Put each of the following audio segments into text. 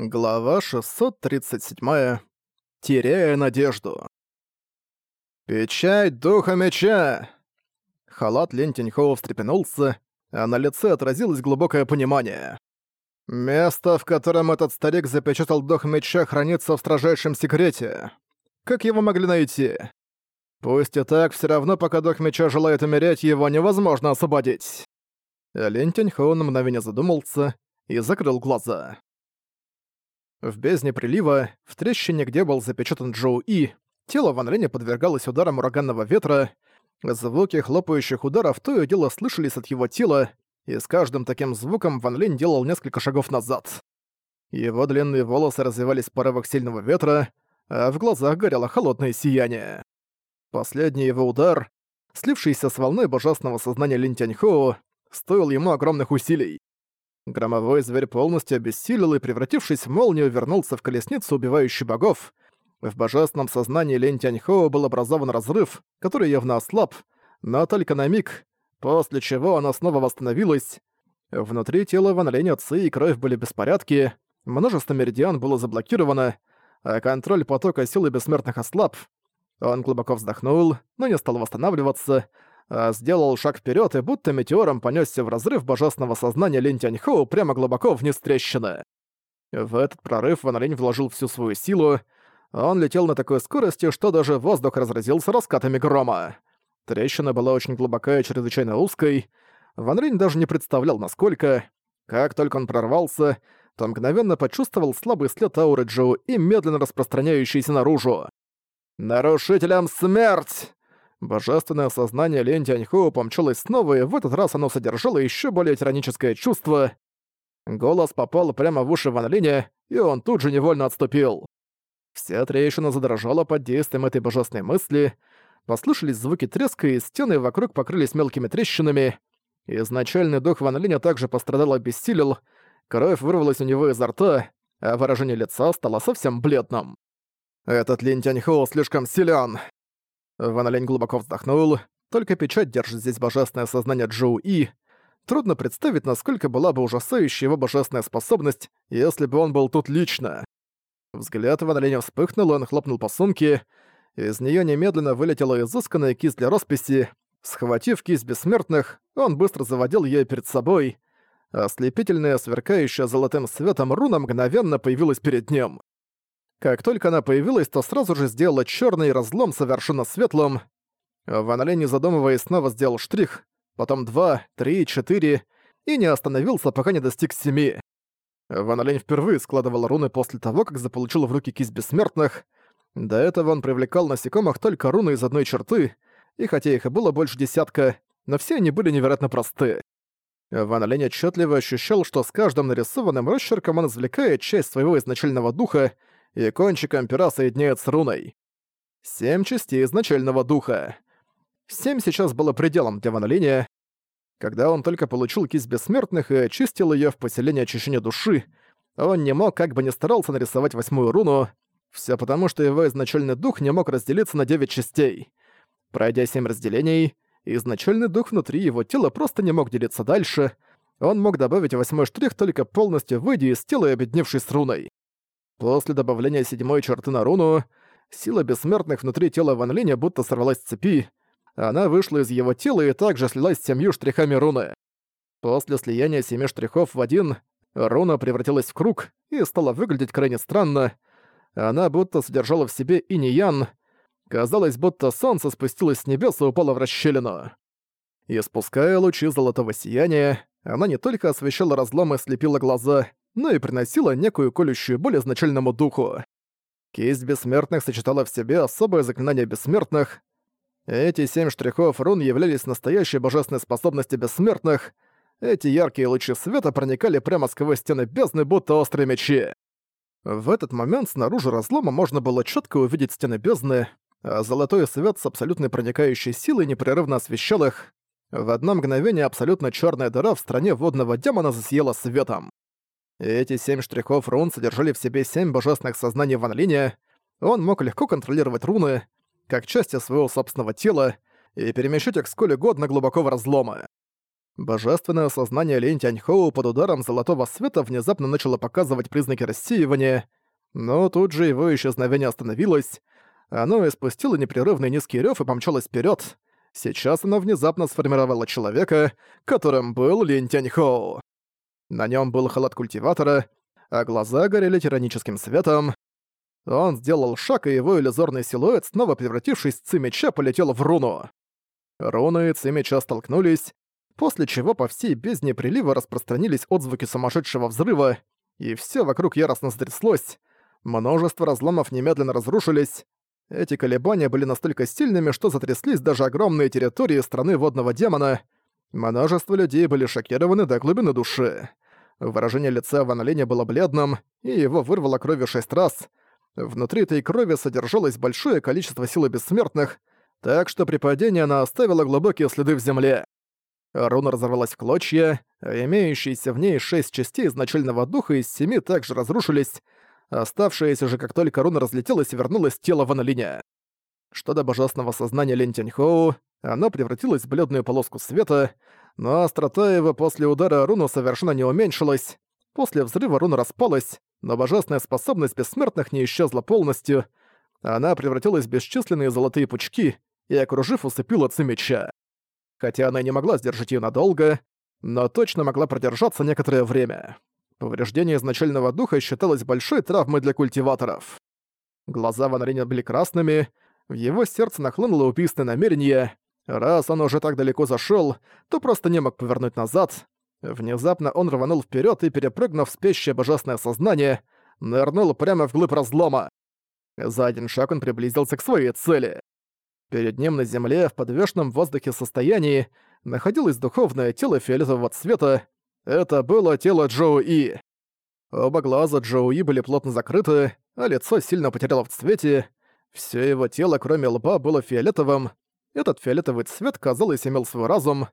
Глава 637. Теряя надежду. «Печать Духа Меча!» Халат Лень Тиньхоу встрепенулся, а на лице отразилось глубокое понимание. «Место, в котором этот старик запечатал Дух Меча, хранится в строжайшем секрете. Как его могли найти? Пусть и так, все равно, пока Дух Меча желает умереть, его невозможно освободить». Лень Тиньхоу на мгновение задумался и закрыл глаза. В бездне прилива, в трещине, где был запечатан Джоу И, тело Ван Линя подвергалось ударам ураганного ветра, звуки хлопающих ударов то и дело слышались от его тела, и с каждым таким звуком Ван Линь делал несколько шагов назад. Его длинные волосы развивались в порывах сильного ветра, а в глазах горело холодное сияние. Последний его удар, слившийся с волной божественного сознания Линь Тяньхоу, стоил ему огромных усилий. Громовой зверь полностью обессилел и, превратившись в молнию, вернулся в колесницу, убивающую богов. В божественном сознании Лень Тяньхоу был образован разрыв, который явно ослаб, но только на миг, после чего она снова восстановилась. Внутри тела Ван Лень Ци и кровь были в беспорядке, множество меридиан было заблокировано, а контроль потока силы бессмертных ослаб. Он глубоко вздохнул, но не стал восстанавливаться, а сделал шаг вперед и будто метеором понесся в разрыв божественного сознания Лин Тяньхоу прямо глубоко вниз трещины. В этот прорыв Ван Линь вложил всю свою силу. Он летел на такой скорости, что даже воздух разразился раскатами грома. Трещина была очень глубокая и чрезвычайно узкой. Ван Линь даже не представлял, насколько. Как только он прорвался, то мгновенно почувствовал слабый след ауры Джоу и медленно распространяющийся наружу. «Нарушителям смерть!» Божественное сознание Лень Тяньху помчалось снова, и в этот раз оно содержало еще более тираническое чувство. Голос попал прямо в уши Ван Линя, и он тут же невольно отступил. Вся трещина задрожала под действием этой божественной мысли, послышались звуки треска, и стены вокруг покрылись мелкими трещинами. Изначальный дух Ван Линя также пострадал и обессилел, кровь вырвалась у него изо рта, а выражение лица стало совсем бледным. «Этот Линь Тяньхоу слишком силен. Ван Лень глубоко вздохнул. Только печать держит здесь божественное сознание Джоу И. Трудно представить, насколько была бы ужасающая его божественная способность, если бы он был тут лично. Взгляд Ван Линя вспыхнул, он хлопнул по сумке. Из нее немедленно вылетела изысканная кисть для росписи. Схватив кисть бессмертных, он быстро заводил ее перед собой. Ослепительная, сверкающая золотым светом руна мгновенно появилась перед ним. Как только она появилась, то сразу же сделала черный разлом совершенно светлым. Ван не задумываясь, снова сделал штрих, потом два, три, четыре, и не остановился, пока не достиг семи. Ван Лень впервые складывал руны после того, как заполучил в руки кисть бессмертных. До этого он привлекал насекомых только руны из одной черты, и хотя их и было больше десятка, но все они были невероятно просты. Ван Лень отчетливо ощущал, что с каждым нарисованным росчерком он извлекает часть своего изначального духа, и кончиком пера соединяет с руной. Семь частей изначального духа. Семь сейчас было пределом для Ван Когда он только получил кисть бессмертных и очистил ее в поселение очищения души, он не мог, как бы ни старался нарисовать восьмую руну, все потому, что его изначальный дух не мог разделиться на девять частей. Пройдя семь разделений, изначальный дух внутри его тела просто не мог делиться дальше, он мог добавить восьмой штрих, только полностью выйдя из тела и объединившись с руной. После добавления седьмой черты на руну, сила бессмертных внутри тела Ван Линя будто сорвалась с цепи. Она вышла из его тела и также слилась с семью штрихами руны. После слияния семи штрихов в один, руна превратилась в круг и стала выглядеть крайне странно. Она будто содержала в себе инь-ян. Казалось, будто солнце спустилось с небес и упало в расщелину. И спуская лучи золотого сияния, она не только освещала разлом и слепила глаза, но и приносила некую колющую боль изначальному духу. Кисть бессмертных сочетала в себе особое заклинание бессмертных. Эти семь штрихов рун являлись настоящей божественной способностью бессмертных. Эти яркие лучи света проникали прямо сквозь стены бездны, будто острые мечи. В этот момент снаружи разлома можно было четко увидеть стены бездны, а золотой свет с абсолютной проникающей силой непрерывно освещал их. В одно мгновение абсолютно черная дыра в стране водного демона засияла светом. Эти семь штрихов рун содержали в себе семь божественных сознаний Ван Линя. Он мог легко контролировать руны, как части своего собственного тела, и перемещать их сколь угодно глубоко в разломы. Божественное сознание Лень Тяньхоу под ударом золотого света внезапно начало показывать признаки рассеивания, но тут же его исчезновение остановилось. Оно испустило непрерывный низкий рёв и помчалось вперед. Сейчас оно внезапно сформировало человека, которым был Лин Тяньхоу. На нем был халат культиватора, а глаза горели тираническим светом. Он сделал шаг, и его иллюзорный силуэт, снова превратившись в ци меча, полетел в руну. Руны и ци меча столкнулись, после чего по всей бездне прилива распространились отзвуки сумасшедшего взрыва, и все вокруг яростно затряслось. Множество разломов немедленно разрушились. Эти колебания были настолько сильными, что затряслись даже огромные территории страны водного демона. Множество людей были шокированы до глубины души. Выражение лица Ван Линя было бледным, и его вырвало кровью шесть раз. Внутри этой крови содержалось большое количество силы бессмертных, так что при падении она оставила глубокие следы в земле. Руна разорвалась в клочья, а имеющиеся в ней шесть частей изначального духа из семи также разрушились, оставшаяся же как только руна разлетелась и вернулась в тело Ван Линя. Что до божественного сознания Лин Тяньхоу, оно превратилось в бледную полоску света, но острота его после удара руну совершенно не уменьшилась. После взрыва руна распалась, но божественная способность бессмертных не исчезла полностью. Она превратилась в бесчисленные золотые пучки и, окружив, усыпила ци меча. Хотя она не могла сдержать ее надолго, но точно могла продержаться некоторое время. Повреждение изначального духа считалось большой травмой для культиваторов. Глаза Ван Реня были красными, в его сердце нахлынуло убийственное намерение. Раз он уже так далеко зашел, то просто не мог повернуть назад. Внезапно он рванул вперед и, перепрыгнув спящее божественное сознание, нырнул прямо в глыб разлома. За один шаг он приблизился к своей цели. Перед ним на земле, в подвешенном воздухе состоянии, находилось духовное тело фиолетового цвета. Это было тело Джоу И. Оба глаза Джоу И были плотно закрыты, а лицо сильно потеряло в цвете. Все его тело, кроме лба, было фиолетовым. Этот фиолетовый цвет, казалось, имел свой разум.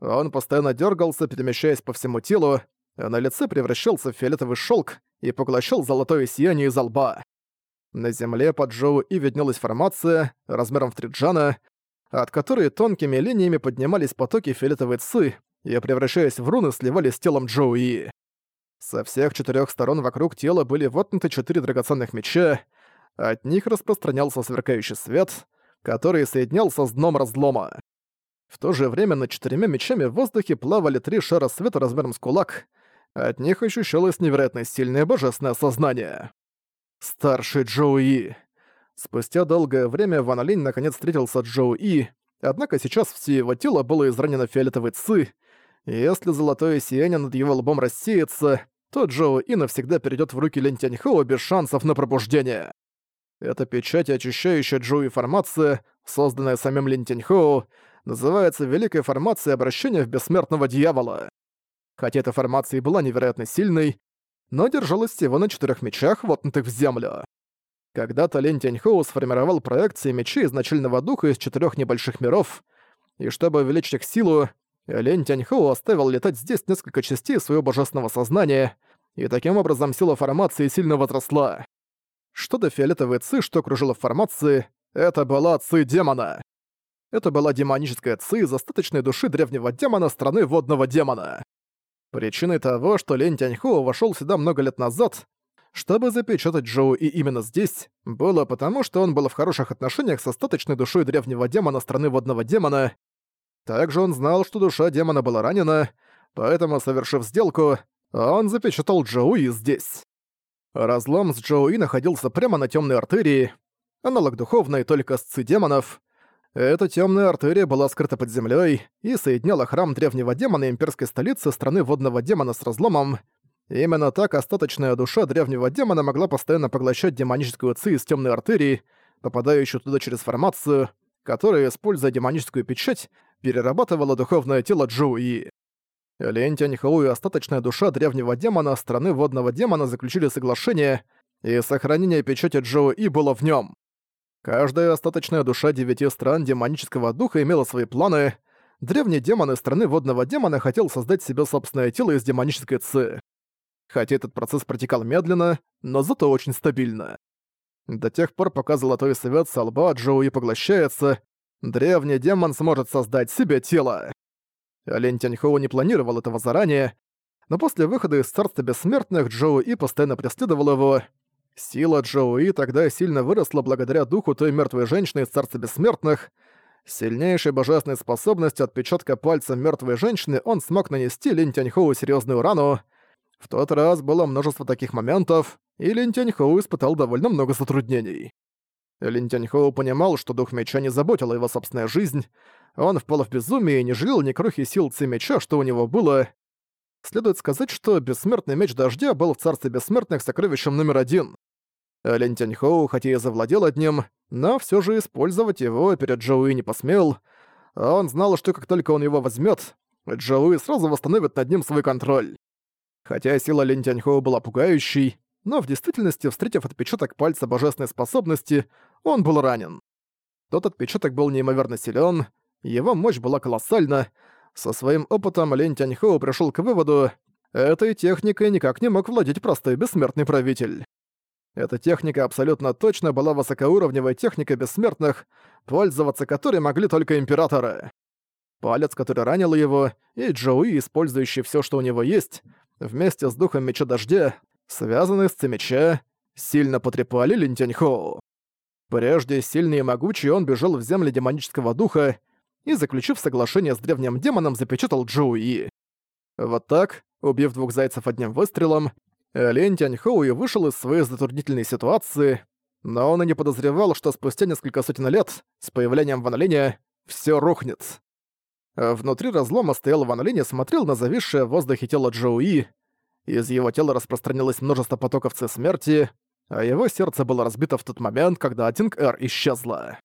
Он постоянно дергался, перемещаясь по всему телу, а на лице превращался в фиолетовый шелк и поглощал золотое сияние из лба. На земле под Джоу и виднелась формация, размером в три джана, от которой тонкими линиями поднимались потоки фиолетовой ци и, превращаясь в руны, сливались с телом Джоу И. Со всех четырех сторон вокруг тела были воткнуты четыре драгоценных меча, от них распространялся сверкающий свет, который соединялся с дном разлома. В то же время над четырьмя мечами в воздухе плавали три шара света размером с кулак, от них ощущалось невероятно сильное божественное сознание. Старший Джоуи. Спустя долгое время Ван Линь наконец встретился с Джоуи, однако сейчас все его тело было изранено фиолетовой и если золотое сияние над его лбом рассеется, то Джоуи навсегда перейдет в руки Линь Тяньхоу без шансов на пробуждение. Эта печать, очищающая Джоуи формация, созданная самим Линь Тяньхоу, называется Великой формацией обращения в бессмертного дьявола. Хотя эта формация и была невероятно сильной, но держалась всего на четырех мечах, вотнутых в землю. Когда-то Лин Тяньхоу сформировал проекции мечей изначального духа из четырех небольших миров, и чтобы увеличить их силу, Лин Тяньхоу оставил летать здесь несколько частей своего божественного сознания, и таким образом сила формации сильно возросла. Что до фиолетовой ци, что кружило в формации, это была ци демона. Это была демоническая ци из остаточной души древнего демона страны водного демона. Причиной того, что Лень Тяньху вошёл сюда много лет назад, чтобы запечатать Джоу и именно здесь, было потому, что он был в хороших отношениях с остаточной душой древнего демона страны водного демона. Также он знал, что душа демона была ранена, поэтому, совершив сделку, он запечатал Джоуи здесь. Разлом с Джоуи находился прямо на темной артерии, аналог духовной только с ци демонов, эта темная артерия была скрыта под землей и соединяла храм древнего демона имперской столицы страны водного демона с разломом. Именно так остаточная душа древнего демона могла постоянно поглощать демоническую ци из темной артерии, попадающую туда через формацию, которая, используя демоническую печать, перерабатывала духовное тело Джоуи. Лень Тяньхоу и остаточная душа древнего демона страны водного демона заключили соглашение, и сохранение печати Джоуи было в нем. Каждая остаточная душа девяти стран демонического духа имела свои планы. Древний демон из страны водного демона хотел создать себе собственное тело из демонической ци. Хотя этот процесс протекал медленно, но зато очень стабильно. До тех пор, пока золотой свет со лба Джоуи поглощается, древний демон сможет создать себе тело. Лин Тяньхоу не планировал этого заранее, но после выхода из Царства Бессмертных Джоу И постоянно преследовал его. Сила Джоу И тогда сильно выросла благодаря духу той мертвой женщины из Царства Бессмертных. Сильнейшей божественной способностью отпечатка пальца мертвой женщины он смог нанести Лин Тяньхоу серьезную рану. В тот раз было множество таких моментов, и Лин Тяньхоу испытал довольно много затруднений. Лин Тяньхоу понимал, что дух меча не заботила его собственная жизнь, он впал в безумие и не жалел ни крохи сил ци меча, что у него было. Следует сказать, что бессмертный меч дождя был в царстве бессмертных сокровищем номер один. Лин Тяньхоу, хотя и завладел одним, но все же использовать его перед Джоуи не посмел. Он знал, что как только он его возьмет, Джоуи сразу восстановит над ним свой контроль. Хотя сила Лин Тяньхоу была пугающей, но в действительности, встретив отпечаток пальца божественной способности, он был ранен. Тот отпечаток был неимоверно силен, его мощь была колоссальна. Со своим опытом Лин Тяньхоу пришел к выводу, этой техникой никак не мог владеть простой бессмертный правитель. Эта техника абсолютно точно была высокоуровневой техникой бессмертных, пользоваться которой могли только императоры. Палец, который ранил его, и Джоуи, использующий все, что у него есть, вместе с духом Меча Дождя, связанные с Цемеча, сильно потрепали Линтяньхоу. Прежде сильный и могучий он бежал в земли демонического духа и, заключив соглашение с древним демоном, запечатал Джоуи. Вот так, убив двух зайцев одним выстрелом, Лень Тяньхоуи вышел из своей затруднительной ситуации, но он и не подозревал, что спустя несколько сотен лет, с появлением Ван Линя, всё рухнет. Внутри разлома стоял Ван Линь и смотрел на зависшее в воздухе тело Джоуи. Из его тела распространилось множество потоков ци смерти, а его сердце было разбито в тот момент, когда Атинг-Эр исчезла.